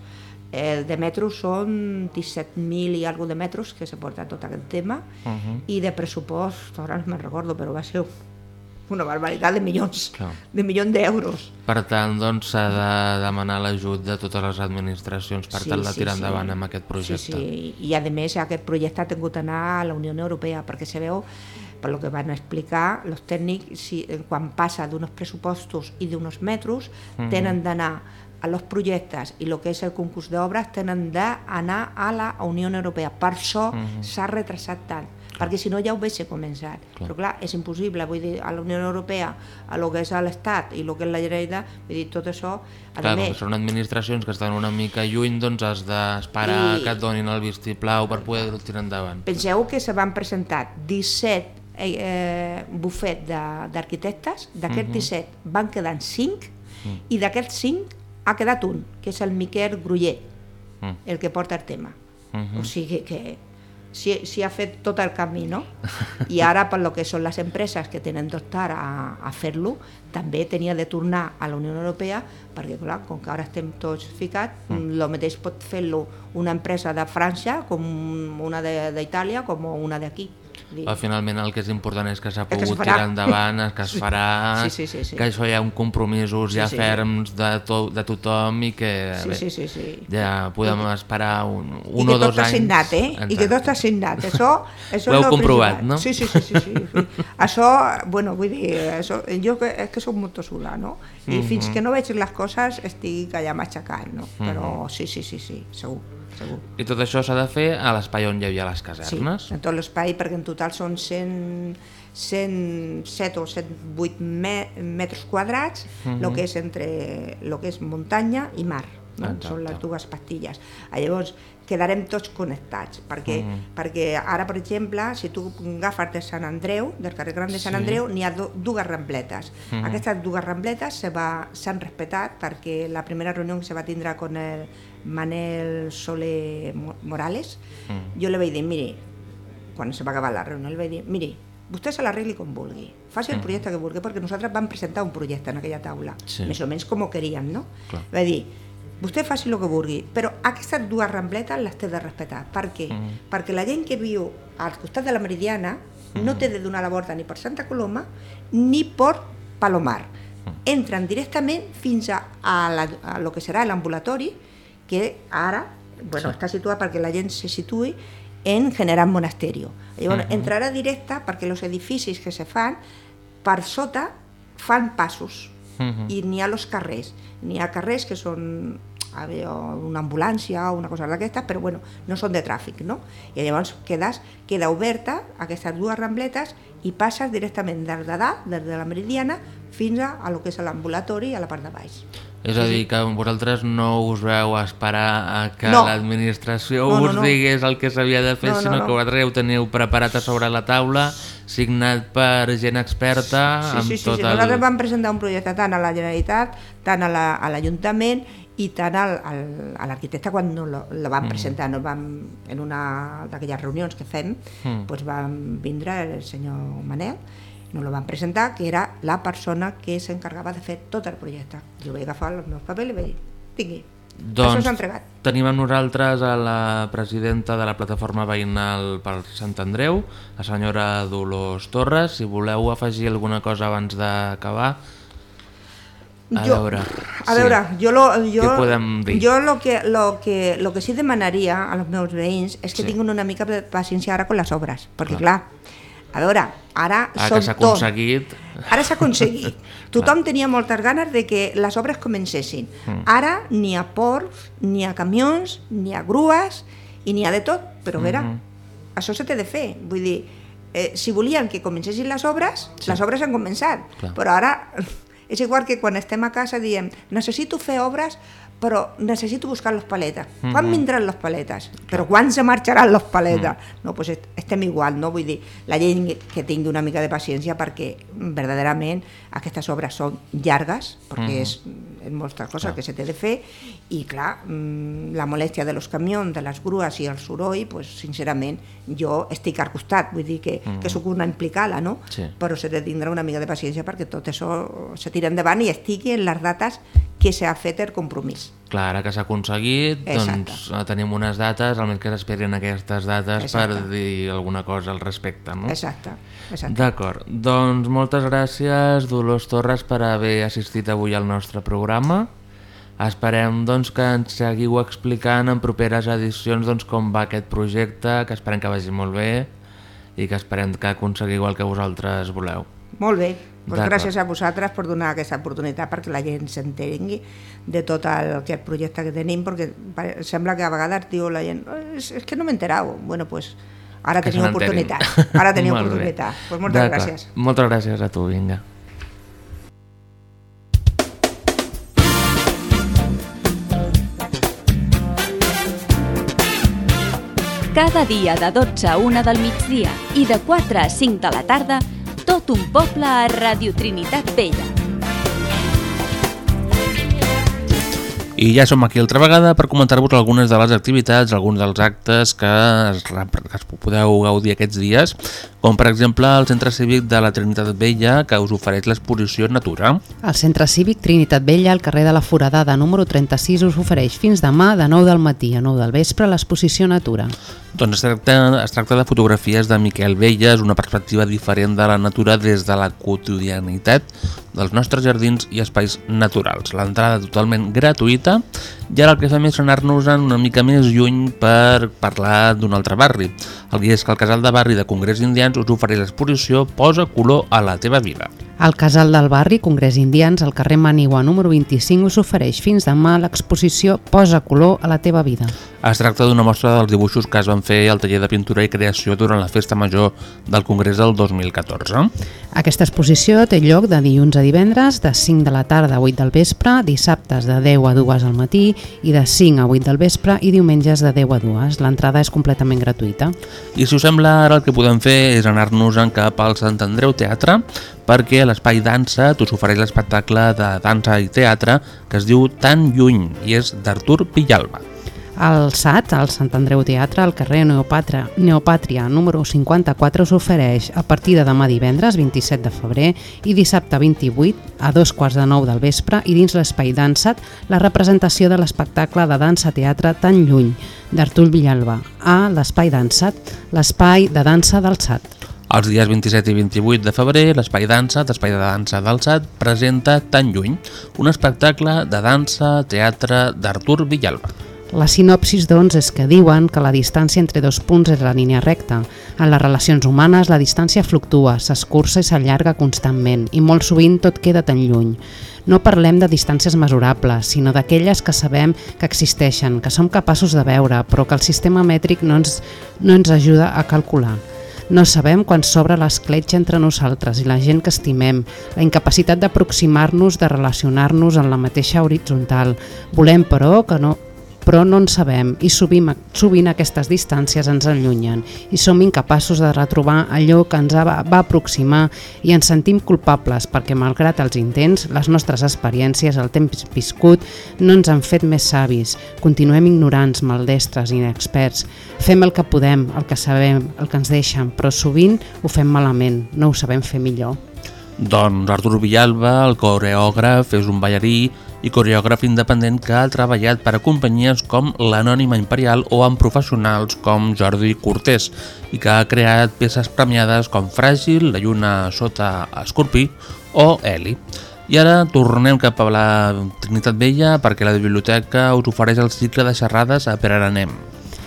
el de metros són 17.000 i alguna de metros que se porta tot aquest tema Mhm. i de pressupost, ara no me'n recordo, però va ser una barbaritat de milions, Clar. de milions d'euros. Per tant, doncs s'ha de demanar l'ajut de totes les administracions per tal de tirar endavant amb aquest projecte. Sí, sí, i a més aquest projecte ha tingut d'anar a la Unió Europea perquè se veu, per lo que van explicar, els tècnics, si, eh, quan passa d'uns pressupostos i d'uns metros, Mhm. tenen d'anar a los projectes i el que és el concurs d'obres tenen d'anar a la Unió Europea. Per això Mhm. s'ha retrasat tant, perquè si no ja ho hagués començat. Clar. Però clar, és impossible, vull dir, a la Unió Europea, a lo que és l'Estat i el que és la Generalitat, vull dir, tot això, a Clar, més, que són administracions que estan una mica lluny, doncs has d'esperar I- que et donin el vistiplau per poder tirar endavant. Penseu que se van presentar 17 eh, eh, bufet d'arquitectes, d'aquests Mhm. 17 van quedar 5 Mm. i d'aquests 5 ha quedat un, que és el Miquel Grullet, Mm. el que porta el tema. Mhm. O sigui que si, si ha fet tot el camí, no? I ara, per lo que són les empreses que tenen d'optar a, a fer-lo, també tenia de tornar a la Unió Europea, perquè, clar, com que ara estem tots ficats, Mm. el mateix pot fer-lo una empresa de França, com una de- d'Itàlia, com una d'aquí. Dir, Però finalment el que és important és que s'ha que pogut farà. tirar endavant, que es Sí. farà, Sí, sí, sí, sí. que això hi ha un compromisos Sí, ja sí. ferms de, to, de tothom i que Sí, bé, sí, sí, sí. ja podem esperar un, I un que o dos anys. signat, eh? I que tot està signat. Això, això Ho heu comprovat, no? Sí, sí, sí. sí, sí. això, bueno, vull dir, això, jo que, és que soc molt tossuda, no? I Mhm. fins que no veig les coses estic allà matxacant, no? Però Mhm. sí, sí, sí, sí, segur, segur. I tot això s'ha de fer a l'espai on hi havia les Sí, casernes. en tot l'espai, perquè en total són 100, 107 o 108 me, metres quadrats, el Mhm. que és entre lo que és muntanya i mar. No? Exacte. Són les dues pastilles. Ah, Llavors, quedarem tots connectats, perquè, Mhm. perquè ara, per exemple, si tu agafes de Sant Andreu, del carrer Gran de Sant Sí. Andreu, n'hi ha do, dues rambletes. Mhm. Aquestes dues rambletes se va- s'han respetat perquè la primera reunió que se va tindre con el Manel Soler Mo- Morales, Mm. jo li vaig dir, miri, quan se va acabar la reunió, li vaig dir, miri, vostè se l'arregli com vulgui, faci el Mm. projecte que vulgui, perquè nosaltres vam presentar un projecte en aquella taula, Sí. més o menys com ho queríem, no? Clar. Vaig dir, vostè faci el que vulgui, però aquestes dues rambletes les té de respetar. Per què? Mm. Perquè la gent que viu al costat de la Meridiana no té de donar la volta ni per Santa Coloma ni per Palomar. Entren directament fins a, a, la, a lo que serà l'ambulatori, que ara bueno, Sí. està situat perquè la gent se situï en General Monasterio. Llavors, Mhm. entrarà directa perquè els edificis que se fan per sota fan passos Mhm. i n'hi ha els carrers. N'hi ha carrers que són una ambulància o una cosa d'aquestes, però bueno, no són de tràfic, no? I llavors quedes, queda oberta aquestes dues rambletes i passes directament des de dalt, des de la Meridiana, fins a, a lo que és l'ambulatori a la part de baix. És a dir, que vosaltres no us veu esperar a que No. l'administració No, no, us no. digués el que s'havia de fer, No, no, sinó no. que vosaltres ja ho teniu preparat a sobre la taula, signat per gent experta, Sí, amb sí, sí, tot sí. el... Nosaltres vam presentar un projecte tant a la Generalitat, tant a la- a l'Ajuntament i tant al, al, a l'arquitecte quan no lo, lo vam Mm. presentar, no vam, en una d'aquelles reunions que fem, Mm. doncs vam vindre el senyor Manel, no lo vam presentar, que era la persona que s'encarregava de fer tot el projecte. Jo vaig agafar els meus papers i vaig dir, tingui, això Doncs s'ha entregat. tenim amb nosaltres a la presidenta de la plataforma veïnal per Sant Andreu, la senyora Dolors Torres. Si voleu afegir alguna cosa abans d'acabar, a Jo- veure... A veure, jo, lo, jo, Què podem dir? jo lo, que, lo, que, lo que sí demanaria a los meus veïns és que Sí. tinguin una mica de paciència ara con les obres, perquè clar, a veure, ara, que s'ha aconseguit... Ara s'ha aconseguit. Tothom tenia moltes ganes de que les obres comencessin. Mm. Ara n'hi ha ports, n'hi ha camions, n'hi ha grues i n'hi ha de tot, però a veure, Mhm. això se té de fer. Vull dir, eh, si volien que comencessin les obres, Sí. les obres han començat, Clar. però ara és igual que quan estem a casa diem necessito fer obres però necessito buscar los paletes. Quan Mhm. vindran los paletes? Però quan se marxaran los paletes? No, pues est- estem igual, no? Vull dir, la gent que tingui una mica de paciència perquè verdaderament aquestes obres són llargues, perquè Mhm. és, moltes coses Clar. que se té de fer i clar, mm, la molèstia de los camions, de les grues i el soroll, pues, sincerament jo estic al costat, vull dir que, Mhm. que sóc una implicada, no? Sí. però se de tindre una mica de paciència perquè tot això se tira endavant i estigui en les dates que s'ha fet el compromís. Clar, ara que s'ha aconseguit, Exacte. doncs tenim unes dates, almenys que s'esperin aquestes dates Exacte. per dir alguna cosa al respecte, no? Exacte, exacte. D'acord, doncs moltes gràcies Dolors Torres per haver assistit avui al nostre programa. Esperem doncs, que ens seguiu explicant en properes edicions doncs, com va aquest projecte, que esperem que vagi molt bé i que esperem que aconseguiu el que vosaltres voleu. Molt bé, D'acord. gràcies a vosaltres per donar aquesta oportunitat perquè la gent s'entengui de tot el, aquest projecte que tenim, perquè sembla que a vegades diu la gent "Eh, és, és que no m'he enterat. Bueno, pues, ara Que teniu oportunitat. Ara teniu oportunitat. Pues moltes gràcies. Moltes gràcies a tu, vinga. Cada dia de 12 a 1 del migdia i de 4 a 5 de la tarda, tot un poble a Radio Trinitat Vella. I ja som aquí altra vegada per comentar-vos algunes de les activitats, alguns dels actes que es, que es podeu gaudir aquests dies, com per exemple el Centre Cívic de la Trinitat Vella, que us ofereix l'exposició Natura. El Centre Cívic Trinitat Vella, al carrer de la Foradada, número 36, us ofereix fins demà de 9 del matí a 9 del vespre l'exposició Natura. Doncs es tracta, es tracta de fotografies de Miquel Velles, una perspectiva diferent de la natura des de la quotidianitat dels nostres jardins i espais naturals. L'entrada totalment gratuïta i ara el que fem és anar-nos-en una mica més lluny per parlar d'un altre barri. El que és que el casal de barri de Congrés Indians us ofereix l'exposició Posa color a la teva vida. Al casal del barri, Congrés Indians, al carrer Manigua número 25, us ofereix fins demà l'exposició Posa color a la teva vida. Es tracta d'una mostra dels dibuixos que es van fer al taller de pintura i creació durant la festa major del Congrés del 2014. Aquesta exposició té lloc de dilluns a divendres, de 5 de la tarda a 8 del vespre, dissabtes de 10 a 2 al matí i de 5 a 8 del vespre i diumenges de 10 a 2. L'entrada és completament gratuïta. I si us sembla, ara el que podem fer és anar-nos en cap al Sant Andreu Teatre perquè l'Espai Dansa t'us ofereix l'espectacle de dansa i teatre que es diu Tan Lluny i és d'Artur Villalba. Al SAT, al Sant Andreu Teatre, al carrer Neopàtria, Neopàtria número 54, us ofereix a partir de demà divendres, 27 de febrer, i dissabte 28, a dos quarts de nou del vespre, i dins l'espai Dansat, la representació de l'espectacle de dansa-teatre Tan Lluny, d'Artur Villalba, a l'espai Dansat, l'espai de dansa del SAT. Els dies 27 i 28 de febrer, l'Espai Dansa, d'Espai de Dansa del SAT, presenta Tan Lluny, un espectacle de dansa, teatre d'Artur Villalba. La sinopsis, doncs, és que diuen que la distància entre dos punts és la línia recta. En les relacions humanes la distància fluctua, s'escurça i s'allarga constantment i molt sovint tot queda tan lluny. No parlem de distàncies mesurables, sinó d'aquelles que sabem que existeixen, que som capaços de veure, però que el sistema mètric no ens, no ens ajuda a calcular. No sabem quan s'obre l'escletxa entre nosaltres i la gent que estimem, la incapacitat d'aproximar-nos, de relacionar-nos en la mateixa horitzontal. Volem, però, que no, però no en sabem i sovint, sovint aquestes distàncies ens allunyen i som incapaços de retrobar allò que ens va, va aproximar i ens sentim culpables perquè malgrat els intents, les nostres experiències, el temps viscut, no ens han fet més savis. Continuem ignorants, maldestres, inexperts. Fem el que podem, el que sabem, el que ens deixen, però sovint ho fem malament, no ho sabem fer millor. Doncs Artur Villalba, el coreògraf, és un ballarí i coreògraf independent que ha treballat per a companyies com l'Anònima Imperial o amb professionals com Jordi Cortés i que ha creat peces premiades com Fràgil, La lluna sota Escorpí o Eli. I ara tornem cap a la Trinitat Vella perquè la biblioteca us ofereix el cicle de xerrades a Peraranem.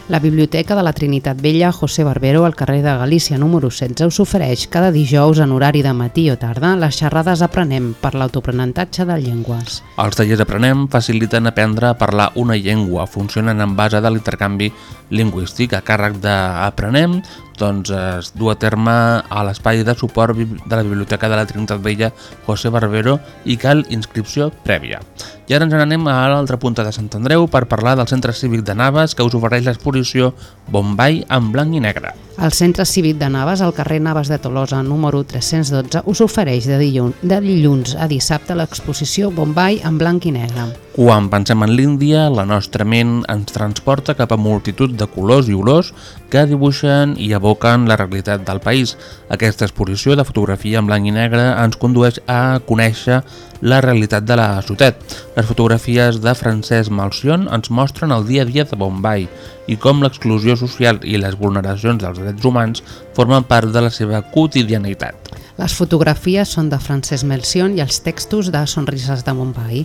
La Biblioteca de la Trinitat Vella José Barbero al carrer de Galícia número 16 us ofereix cada dijous en horari de matí o tarda les xerrades Aprenem per l'autoaprenentatge de llengües. Els tallers Aprenem faciliten aprendre a parlar una llengua, funcionen en base de l'intercanvi lingüístic a càrrec d'Aprenem, doncs es du a terme a l'espai de suport de la Biblioteca de la Trinitat Vella José Barbero i cal inscripció prèvia. I ara ens n'anem a l'altra punta de Sant Andreu per parlar del Centre Cívic de Naves que us ofereix l'exposició Bombay en blanc i negre. El Centre Cívic de Naves, al carrer Naves de Tolosa, número 312, us ofereix de dilluns, de dilluns a dissabte l'exposició Bombay en blanc i negre. Quan pensem en l'Índia, la nostra ment ens transporta cap a multitud de colors i olors que dibuixen i evoquen la realitat del país. Aquesta exposició de fotografia en blanc i negre ens condueix a conèixer la realitat de la ciutat. Les fotografies de Francesc Malcion ens mostren el dia a dia de Bombay i com l'exclusió social i les vulneracions dels drets humans formen part de la seva quotidianitat. Les fotografies són de Francesc Melcion i els textos de Sonrises de Mumbai.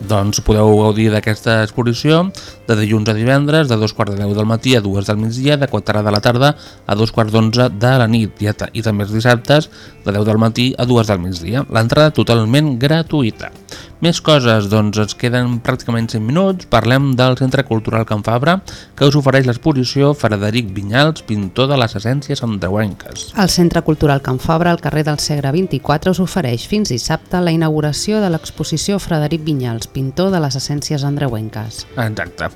Doncs podeu gaudir d'aquesta exposició de dilluns a divendres, de dos quarts de deu del matí a dues del migdia, de 4 de la tarda a dos quarts d'onze de la nit i, i també els dissabtes de 10 del matí a dues del migdia. L'entrada totalment gratuïta. Més coses, doncs ens queden pràcticament 100 minuts. Parlem del Centre Cultural Can Fabra, que us ofereix l'exposició Frederic Vinyals, pintor de les essències andreuenques. El Centre Cultural Can Fabra, al carrer del Segre 24, us ofereix fins dissabte la inauguració de l'exposició Frederic Vinyals, pintor de les essències andreuenques. Exacte.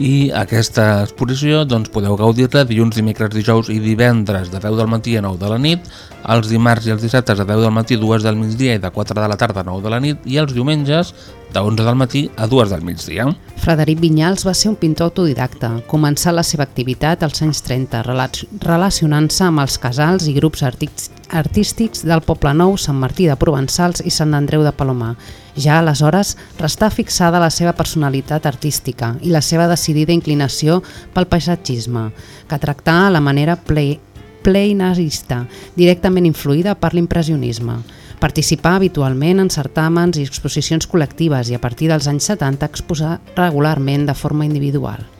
I aquesta exposició doncs, podeu gaudir-la dilluns, dimecres, dijous i divendres de 10 del matí a 9 de la nit, els dimarts i els dissabtes de 10 del matí a 2 del migdia i de 4 de la tarda a 9 de la nit i els diumenges de 11 del matí a 2 del migdia. Frederic Vinyals va ser un pintor autodidacta. Començà la seva activitat als anys 30, relacionant-se amb els casals i grups artístics del Poble Nou, Sant Martí de Provençals i Sant Andreu de Palomar. Ja aleshores restà fixada la seva personalitat artística i la seva decidida inclinació pel paisatgisme, que tractà a la manera play pleinarista, directament influïda per l'impressionisme. Participà habitualment en certàmens i exposicions col·lectives i a partir dels anys 70 exposar regularment de forma individual.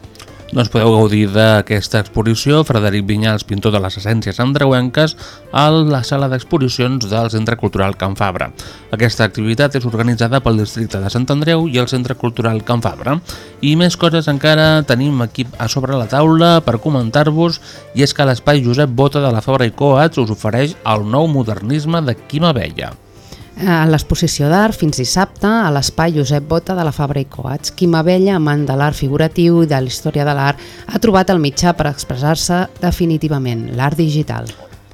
Doncs podeu gaudir d'aquesta exposició Frederic Vinyals, pintor de les essències andreuenques, a la sala d'exposicions del Centre Cultural Can Fabra. Aquesta activitat és organitzada pel districte de Sant Andreu i el Centre Cultural Can Fabra. I més coses encara tenim aquí a sobre la taula per comentar-vos i és que l'espai Josep Bota de la Fabra i Coats us ofereix el nou modernisme de Quim Abella a l'exposició d'art fins dissabte a l'espai Josep Bota de la Fabra i Coats. Quim Abella, amant de l'art figuratiu i de la història de l'art, ha trobat el mitjà per expressar-se definitivament, l'art digital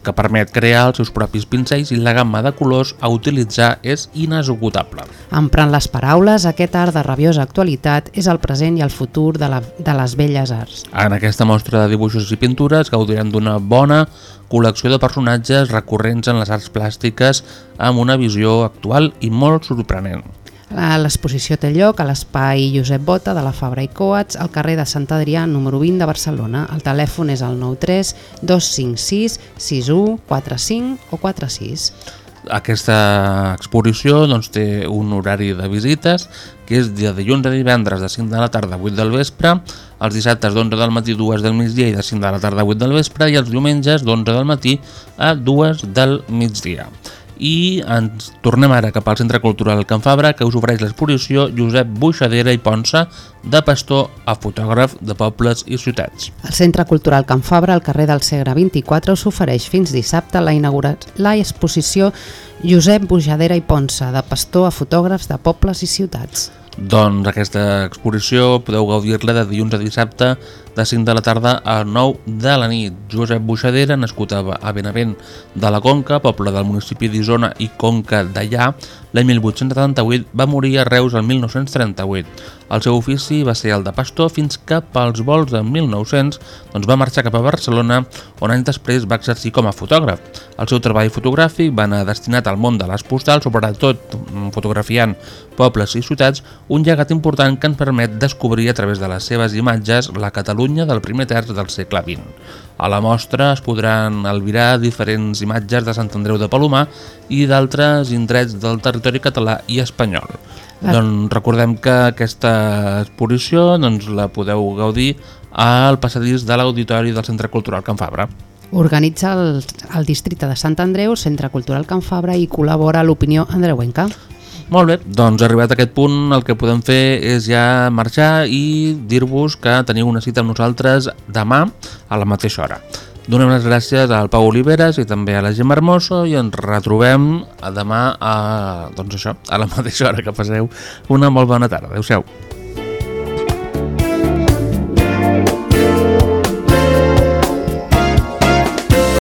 que permet crear els seus propis pincells i la gamma de colors a utilitzar és inesgotable. Emprant les paraules, aquest art de rabiosa actualitat és el present i el futur de, la, de les belles arts. En aquesta mostra de dibuixos i pintures gaudiran d'una bona col·lecció de personatges recurrents en les arts plàstiques amb una visió actual i molt sorprenent. L'exposició té lloc a l'espai Josep Bota de la Fabra i Coats al carrer de Sant Adrià número 20 de Barcelona. El telèfon és el 93 256 61 45 o 46. Aquesta exposició doncs, té un horari de visites que és de dilluns a divendres de 5 de la tarda a 8 del vespre, els dissabtes d'11 del matí a 2 del migdia i de 5 de la tarda a 8 del vespre i els diumenges d'11 del matí a 2 del migdia i ens tornem ara cap al Centre Cultural Can Fabra que us ofereix l'exposició Josep Buixadera i Ponsa de pastor a fotògraf de pobles i ciutats. El Centre Cultural Can Fabra al carrer del Segre 24 us ofereix fins dissabte la, la exposició Josep Buixadera i Ponsa de pastor a fotògrafs de pobles i ciutats. Doncs aquesta exposició podeu gaudir-la de dilluns a dissabte de 5 de la tarda a 9 de la nit. Josep Buixadera, nascut a Benavent de la Conca, poble del municipi d'Isona i Conca d'Allà, l'any 1878 va morir a Reus el 1938. El seu ofici va ser el de pastor fins que pels vols de 1900 doncs va marxar cap a Barcelona on anys després va exercir com a fotògraf. El seu treball fotogràfic va anar destinat al món de les postals, sobretot fotografiant pobles i ciutats, un llegat important que ens permet descobrir a través de les seves imatges la Catalunya del primer terç del segle XX. A la mostra es podran albirar diferents imatges de Sant Andreu de Palomar i d'altres indrets del territori català i espanyol. Ah. Doncs recordem que aquesta exposició doncs, la podeu gaudir al passadís de l'Auditori del Centre Cultural Can Fabra. Organitza el, el districte de Sant Andreu, Centre Cultural Can Fabra i col·labora l'opinió andreuenca. Molt bé, doncs arribat a aquest punt el que podem fer és ja marxar i dir-vos que teniu una cita amb nosaltres demà a la mateixa hora. Donem les gràcies al Pau Oliveres i també a la Gemma Hermoso i ens retrobem demà a, doncs això, a la mateixa hora que passeu una molt bona tarda. Adéu-siau.